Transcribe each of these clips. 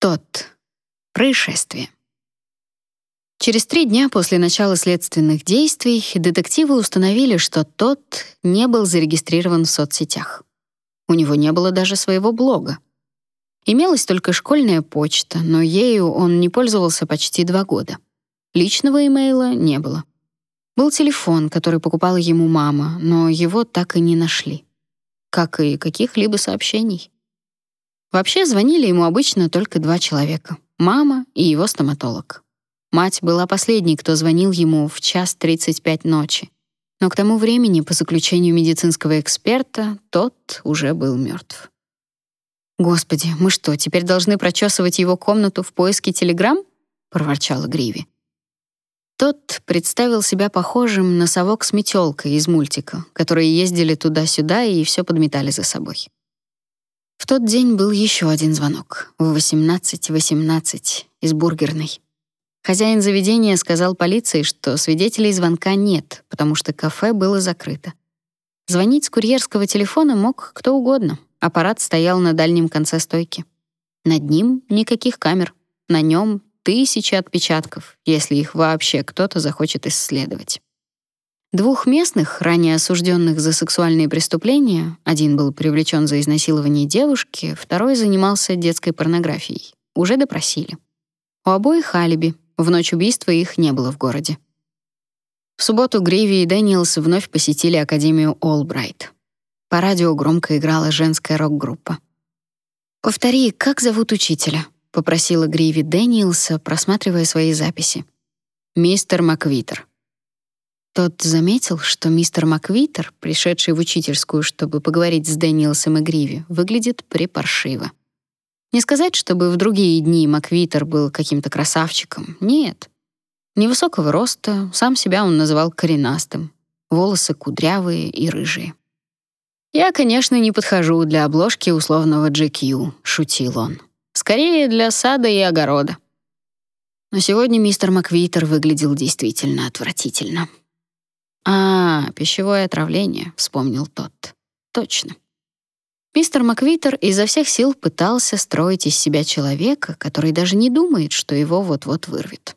Тот. Происшествие. Через три дня после начала следственных действий детективы установили, что тот не был зарегистрирован в соцсетях. У него не было даже своего блога. Имелась только школьная почта, но ею он не пользовался почти два года. Личного имейла не было. Был телефон, который покупала ему мама, но его так и не нашли. Как и каких-либо сообщений. Вообще звонили ему обычно только два человека — мама и его стоматолог. Мать была последней, кто звонил ему в час 35 ночи. Но к тому времени, по заключению медицинского эксперта, тот уже был мертв. «Господи, мы что, теперь должны прочесывать его комнату в поиске телеграмм?» — проворчала Гриви. Тот представил себя похожим на совок с метелкой из мультика, которые ездили туда-сюда и все подметали за собой. В тот день был еще один звонок в 18.18 18 из бургерной. Хозяин заведения сказал полиции, что свидетелей звонка нет, потому что кафе было закрыто. Звонить с курьерского телефона мог кто угодно. Аппарат стоял на дальнем конце стойки. Над ним никаких камер. На нем тысячи отпечатков, если их вообще кто-то захочет исследовать. Двух местных, ранее осужденных за сексуальные преступления, один был привлечен за изнасилование девушки, второй занимался детской порнографией, уже допросили. У обоих алиби, в ночь убийства их не было в городе. В субботу Гриви и Дэниелс вновь посетили Академию Олбрайт. По радио громко играла женская рок-группа. «Повтори, как зовут учителя?» — попросила Гриви Дэниелса, просматривая свои записи. «Мистер Маквитер», тот заметил, что мистер Маквитер, пришедший в учительскую, чтобы поговорить с Дэниелсом и Гриви, выглядит припаршиво. Не сказать, чтобы в другие дни Маквитер был каким-то красавчиком. Нет. Невысокого роста, сам себя он называл коренастым. Волосы кудрявые и рыжие. «Я, конечно, не подхожу для обложки условного GQ», — шутил он. «Скорее для сада и огорода». Но сегодня мистер Маквитер выглядел действительно отвратительно. «А, пищевое отравление», — вспомнил тот. «Точно». Мистер Маквитер изо всех сил пытался строить из себя человека, который даже не думает, что его вот-вот вырвет.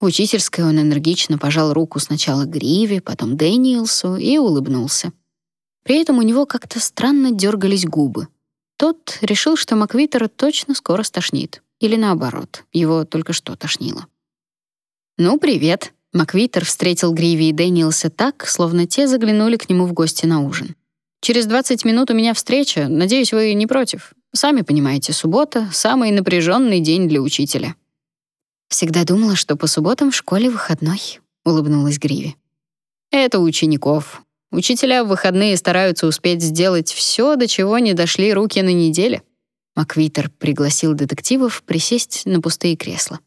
В учительской он энергично пожал руку сначала Гриве, потом Дэниелсу и улыбнулся. При этом у него как-то странно дергались губы. Тот решил, что Маквитера точно скоро стошнит. Или наоборот, его только что тошнило. «Ну, привет», Маквитер встретил Гриви и Дэниелса так, словно те заглянули к нему в гости на ужин. «Через 20 минут у меня встреча. Надеюсь, вы не против. Сами понимаете, суббота — самый напряженный день для учителя». «Всегда думала, что по субботам в школе выходной», — улыбнулась Гриви. «Это учеников. Учителя в выходные стараются успеть сделать все, до чего не дошли руки на неделе». Маквитер пригласил детективов присесть на пустые кресла.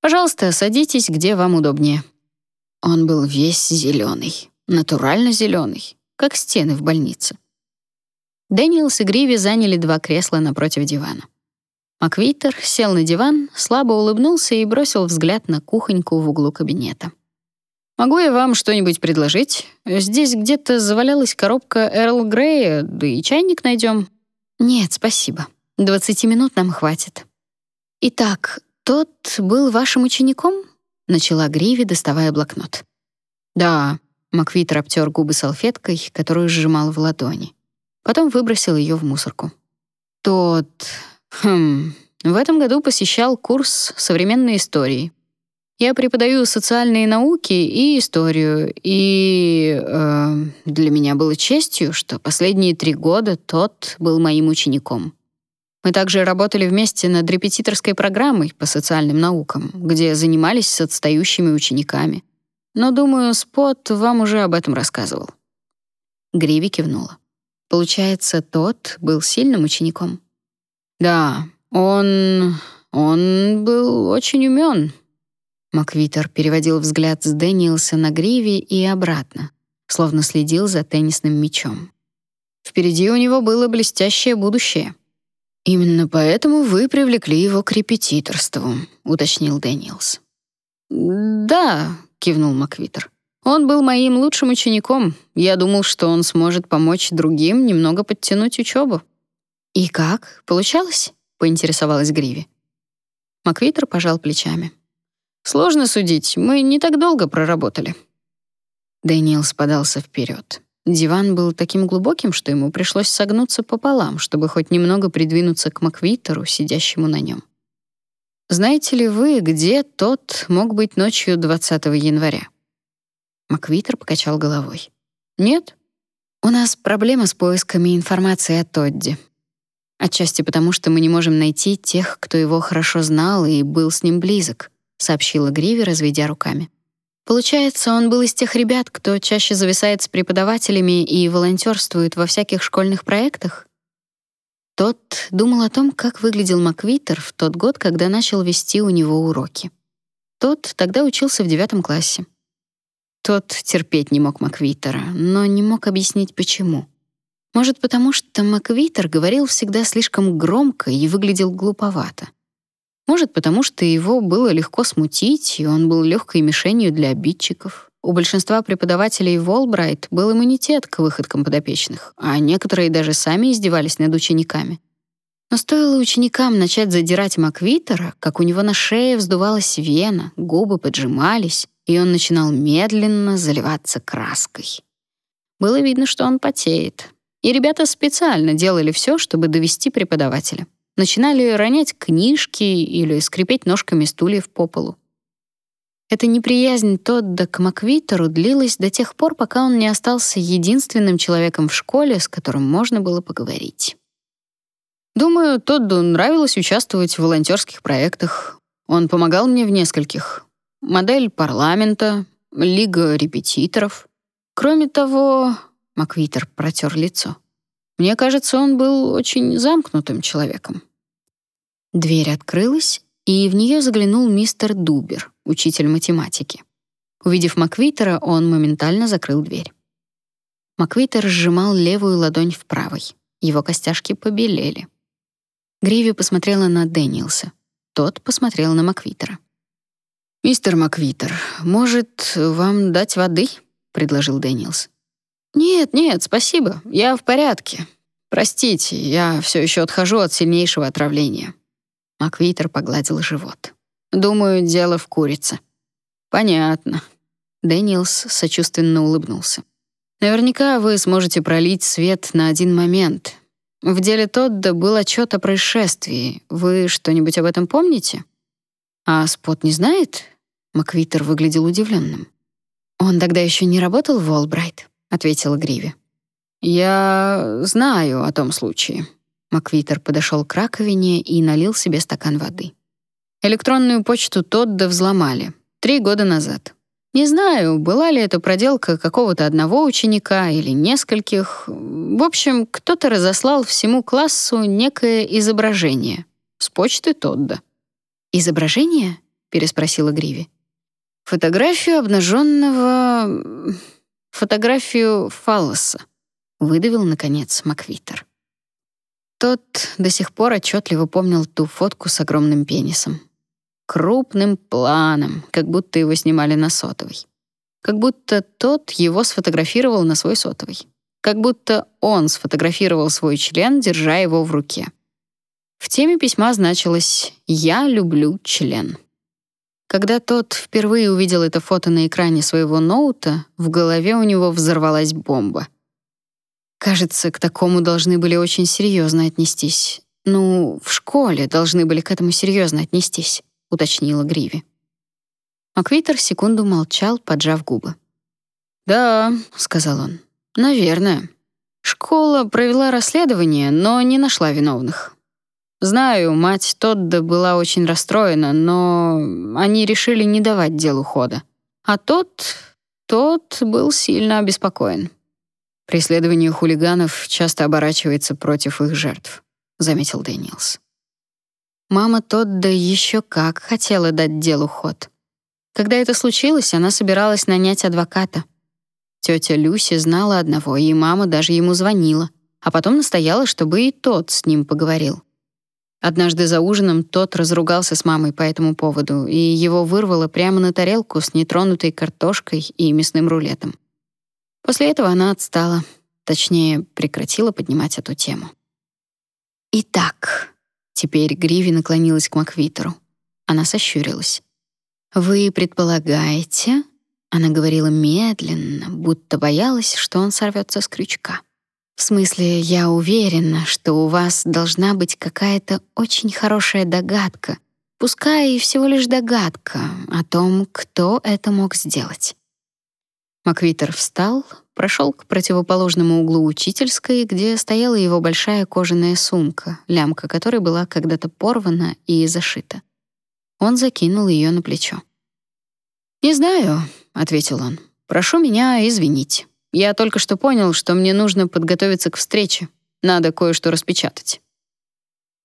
Пожалуйста, садитесь, где вам удобнее. Он был весь зеленый, натурально зеленый, как стены в больнице. Дэниелс и Гриви заняли два кресла напротив дивана. Маквитер сел на диван, слабо улыбнулся и бросил взгляд на кухоньку в углу кабинета. «Могу я вам что-нибудь предложить? Здесь где-то завалялась коробка Эрл Грея, да и чайник найдем». «Нет, спасибо. Двадцати минут нам хватит». «Итак, «Тот был вашим учеником?» — начала Гриви, доставая блокнот. «Да», — Маквитер обтер губы салфеткой, которую сжимал в ладони. Потом выбросил ее в мусорку. «Тот... Хм... В этом году посещал курс современной истории. Я преподаю социальные науки и историю, и э, для меня было честью, что последние три года тот был моим учеником. Мы также работали вместе над репетиторской программой по социальным наукам, где занимались с отстающими учениками. Но, думаю, Спот вам уже об этом рассказывал. Гриви кивнула. Получается, тот был сильным учеником. Да, он... он был очень умен. Маквитер переводил взгляд с Дэниелса на Гриви и обратно, словно следил за теннисным мячом. Впереди у него было блестящее будущее. «Именно поэтому вы привлекли его к репетиторству», — уточнил Дэниелс. «Да», — кивнул Маквитер. «Он был моим лучшим учеником. Я думал, что он сможет помочь другим немного подтянуть учебу». «И как? Получалось?» — поинтересовалась Гриви. Маквитер пожал плечами. Сложно судить, мы не так долго проработали. Дэниел подался вперед. Диван был таким глубоким, что ему пришлось согнуться пополам, чтобы хоть немного придвинуться к Маквитеру, сидящему на нем. Знаете ли вы, где тот мог быть ночью 20 января? Маквитер покачал головой. Нет. У нас проблема с поисками информации о Тодди. Отчасти потому, что мы не можем найти тех, кто его хорошо знал и был с ним близок, сообщила Гриви, разведя руками. Получается, он был из тех ребят, кто чаще зависает с преподавателями и волонтерствует во всяких школьных проектах. Тот думал о том, как выглядел Маквитер в тот год, когда начал вести у него уроки. Тот тогда учился в девятом классе. Тот терпеть не мог Маквитера, но не мог объяснить почему. Может, потому что Маквитер говорил всегда слишком громко и выглядел глуповато. Может, потому что его было легко смутить, и он был легкой мишенью для обидчиков. У большинства преподавателей Волбрайт был иммунитет к выходкам подопечных, а некоторые даже сами издевались над учениками. Но стоило ученикам начать задирать Маквитера, как у него на шее вздувалась вена, губы поджимались, и он начинал медленно заливаться краской. Было видно, что он потеет. И ребята специально делали все, чтобы довести преподавателя. Начинали ронять книжки или скрипеть ножками стульев по полу. Эта неприязнь Тодда к Маквитеру длилась до тех пор, пока он не остался единственным человеком в школе, с которым можно было поговорить. Думаю, Тодду нравилось участвовать в волонтерских проектах. Он помогал мне в нескольких. Модель парламента, лига репетиторов. Кроме того, Маквитер протер лицо. Мне кажется, он был очень замкнутым человеком. Дверь открылась, и в нее заглянул мистер Дубер, учитель математики. Увидев Маквитера, он моментально закрыл дверь. Маквитер сжимал левую ладонь в правой. Его костяшки побелели. Гриви посмотрела на Дэниелса. Тот посмотрел на Маквитера. «Мистер Маквитер, может, вам дать воды?» — предложил Дэниелс. «Нет, нет, спасибо, я в порядке. Простите, я все еще отхожу от сильнейшего отравления». Маквитер погладил живот. «Думаю, дело в курице». «Понятно». Дэниелс сочувственно улыбнулся. «Наверняка вы сможете пролить свет на один момент. В деле Тодда был отчет о происшествии. Вы что-нибудь об этом помните?» «А Спот не знает?» Маквитер выглядел удивленным. «Он тогда еще не работал в Уолбрайт», — ответила Гриви. «Я знаю о том случае», Маквитер подошел к раковине и налил себе стакан воды. Электронную почту Тодда взломали. Три года назад. Не знаю, была ли это проделка какого-то одного ученика или нескольких. В общем, кто-то разослал всему классу некое изображение. С почты Тодда. «Изображение?» — переспросила Гриви. «Фотографию обнаженного... фотографию фаллоса», — выдавил, наконец, Маквитер. Тот до сих пор отчетливо помнил ту фотку с огромным пенисом. Крупным планом, как будто его снимали на сотовый. Как будто тот его сфотографировал на свой сотовый. Как будто он сфотографировал свой член, держа его в руке. В теме письма значилось «Я люблю член». Когда тот впервые увидел это фото на экране своего ноута, в голове у него взорвалась бомба — Кажется, к такому должны были очень серьезно отнестись. Ну, в школе должны были к этому серьезно отнестись, уточнила Гриви. Маквитер секунду молчал, поджав губы. «Да», — сказал он, — «наверное. Школа провела расследование, но не нашла виновных. Знаю, мать Тодда была очень расстроена, но они решили не давать делу хода. А тот, тот был сильно обеспокоен. Преследование хулиганов часто оборачивается против их жертв, заметил Дэниелс. Мама Тодда еще как хотела дать делу ход. Когда это случилось, она собиралась нанять адвоката. Тетя Люси знала одного, и мама даже ему звонила, а потом настояла, чтобы и тот с ним поговорил. Однажды за ужином тот разругался с мамой по этому поводу, и его вырвало прямо на тарелку с нетронутой картошкой и мясным рулетом. После этого она отстала, точнее, прекратила поднимать эту тему. Итак, теперь Гриви наклонилась к Маквитеру. Она сощурилась. «Вы предполагаете...» Она говорила медленно, будто боялась, что он сорвется с крючка. «В смысле, я уверена, что у вас должна быть какая-то очень хорошая догадка, пускай и всего лишь догадка о том, кто это мог сделать». Маквитер встал, прошел к противоположному углу учительской, где стояла его большая кожаная сумка, лямка которой была когда-то порвана и зашита. Он закинул ее на плечо. «Не знаю», — ответил он. «Прошу меня извинить. Я только что понял, что мне нужно подготовиться к встрече. Надо кое-что распечатать».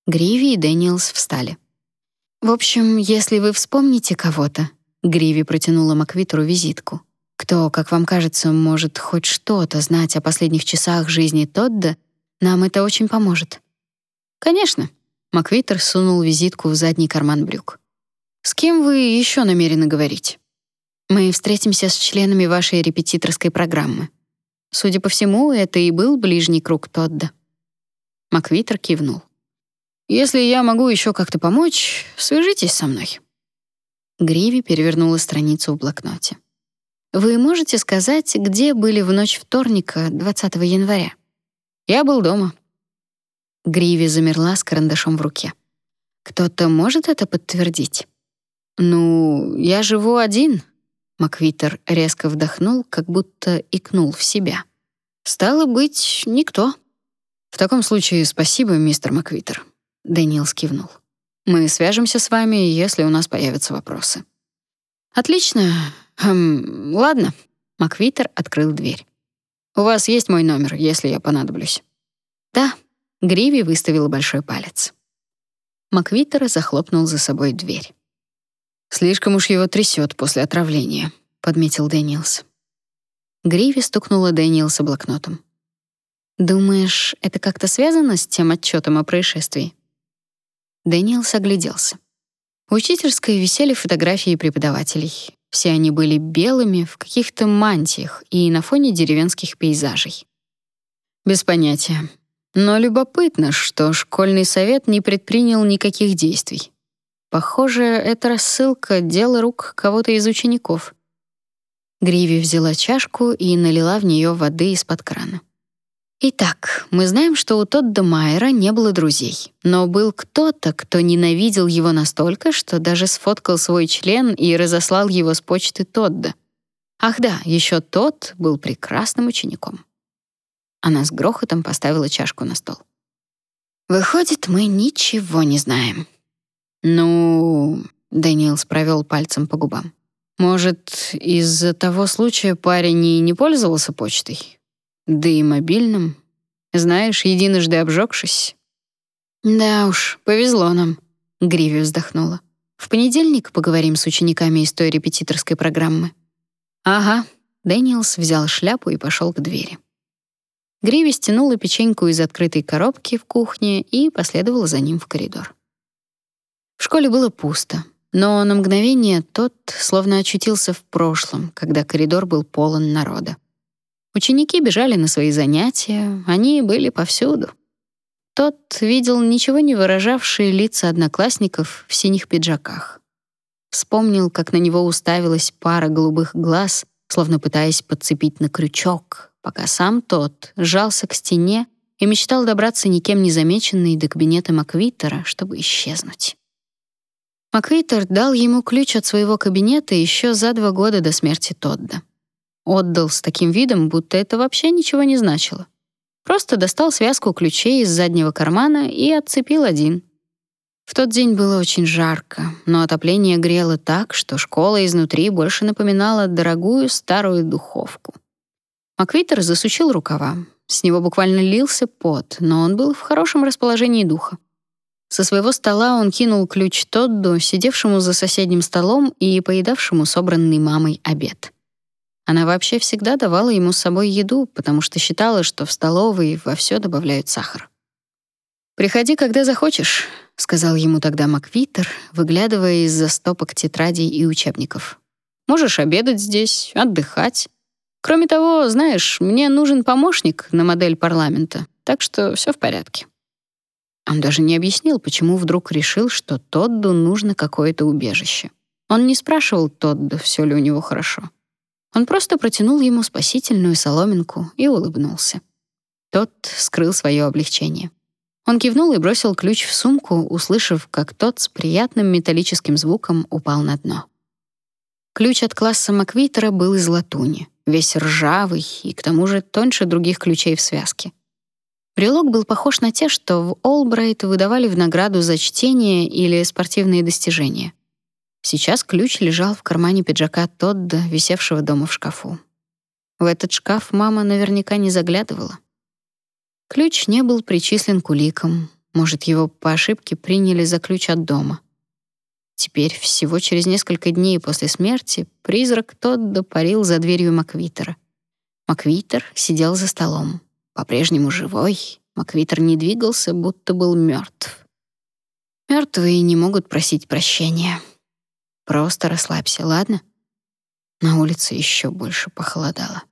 Гриви и Дэниелс встали. «В общем, если вы вспомните кого-то...» Гриви протянула Маквитеру визитку. «Кто, как вам кажется, может хоть что-то знать о последних часах жизни Тодда, нам это очень поможет». «Конечно». Маквитер сунул визитку в задний карман брюк. «С кем вы еще намерены говорить?» Мы встретимся с членами вашей репетиторской программы. Судя по всему, это и был ближний круг Тодда. Маквитер кивнул. Если я могу еще как-то помочь, свяжитесь со мной. Гриви перевернула страницу в блокноте. Вы можете сказать, где были в ночь вторника, 20 января? Я был дома. Гриви замерла с карандашом в руке. Кто-то может это подтвердить? Ну, я живу один, Маквитер резко вдохнул, как будто икнул в себя. «Стало быть, никто». «В таком случае спасибо, мистер Маквитер», — Дэниел кивнул. «Мы свяжемся с вами, если у нас появятся вопросы». «Отлично. Хм, ладно». Маквитер открыл дверь. «У вас есть мой номер, если я понадоблюсь». «Да». Гриви выставил большой палец. Маквитер захлопнул за собой дверь. Слишком уж его трясет после отравления, подметил Дэниелс. Гриви стукнула Дэниелса блокнотом. Думаешь, это как-то связано с тем отчетом о происшествии? Дэниелс огляделся. В учительской висели фотографии преподавателей. Все они были белыми, в каких-то мантиях и на фоне деревенских пейзажей. Без понятия. Но любопытно, что школьный совет не предпринял никаких действий. Похоже, это рассылка — дело рук кого-то из учеников. Гриви взяла чашку и налила в нее воды из-под крана. Итак, мы знаем, что у Тодда Майера не было друзей, но был кто-то, кто ненавидел его настолько, что даже сфоткал свой член и разослал его с почты Тодда. Ах да, еще тот был прекрасным учеником. Она с грохотом поставила чашку на стол. Выходит, мы ничего не знаем. «Ну...» — Дэниелс провел пальцем по губам. «Может, из-за того случая парень и не пользовался почтой? Да и мобильным? Знаешь, единожды обжегшись?» «Да уж, повезло нам», — Гриви вздохнула. «В понедельник поговорим с учениками из той репетиторской программы». «Ага». Дэниелс взял шляпу и пошел к двери. Гриви стянула печеньку из открытой коробки в кухне и последовала за ним в коридор. В школе было пусто, но на мгновение тот словно очутился в прошлом, когда коридор был полон народа. Ученики бежали на свои занятия, они были повсюду. Тот видел ничего не выражавшие лица одноклассников в синих пиджаках. Вспомнил, как на него уставилась пара голубых глаз, словно пытаясь подцепить на крючок, пока сам тот сжался к стене и мечтал добраться никем не замеченный до кабинета Маквитера, чтобы исчезнуть. Маквитер дал ему ключ от своего кабинета еще за два года до смерти Тодда. Отдал с таким видом, будто это вообще ничего не значило. Просто достал связку ключей из заднего кармана и отцепил один. В тот день было очень жарко, но отопление грело так, что школа изнутри больше напоминала дорогую старую духовку. Маквитер засучил рукава. С него буквально лился пот, но он был в хорошем расположении духа. Со своего стола он кинул ключ Тодду, сидевшему за соседним столом и поедавшему собранный мамой обед. Она вообще всегда давала ему с собой еду, потому что считала, что в столовой во все добавляют сахар. «Приходи, когда захочешь», — сказал ему тогда Маквитер, выглядывая из-за стопок тетрадей и учебников. «Можешь обедать здесь, отдыхать. Кроме того, знаешь, мне нужен помощник на модель парламента, так что все в порядке». Он даже не объяснил, почему вдруг решил, что Тодду нужно какое-то убежище. Он не спрашивал Тодда, все ли у него хорошо. Он просто протянул ему спасительную соломинку и улыбнулся. Тот скрыл свое облегчение. Он кивнул и бросил ключ в сумку, услышав, как тот с приятным металлическим звуком упал на дно. Ключ от класса Маквитера был из латуни, весь ржавый и к тому же тоньше других ключей в связке. Брелок был похож на те, что в Олбрайт выдавали в награду за чтение или спортивные достижения. Сейчас ключ лежал в кармане пиджака Тодда, висевшего дома в шкафу. В этот шкаф мама наверняка не заглядывала. Ключ не был причислен к уликам. Может, его по ошибке приняли за ключ от дома. Теперь, всего через несколько дней после смерти, призрак Тодда парил за дверью Маквитера. Маквитер сидел за столом. По-прежнему живой, Маквитер не двигался, будто был мертв. Мертвые не могут просить прощения. Просто расслабься, ладно? На улице еще больше похолодало.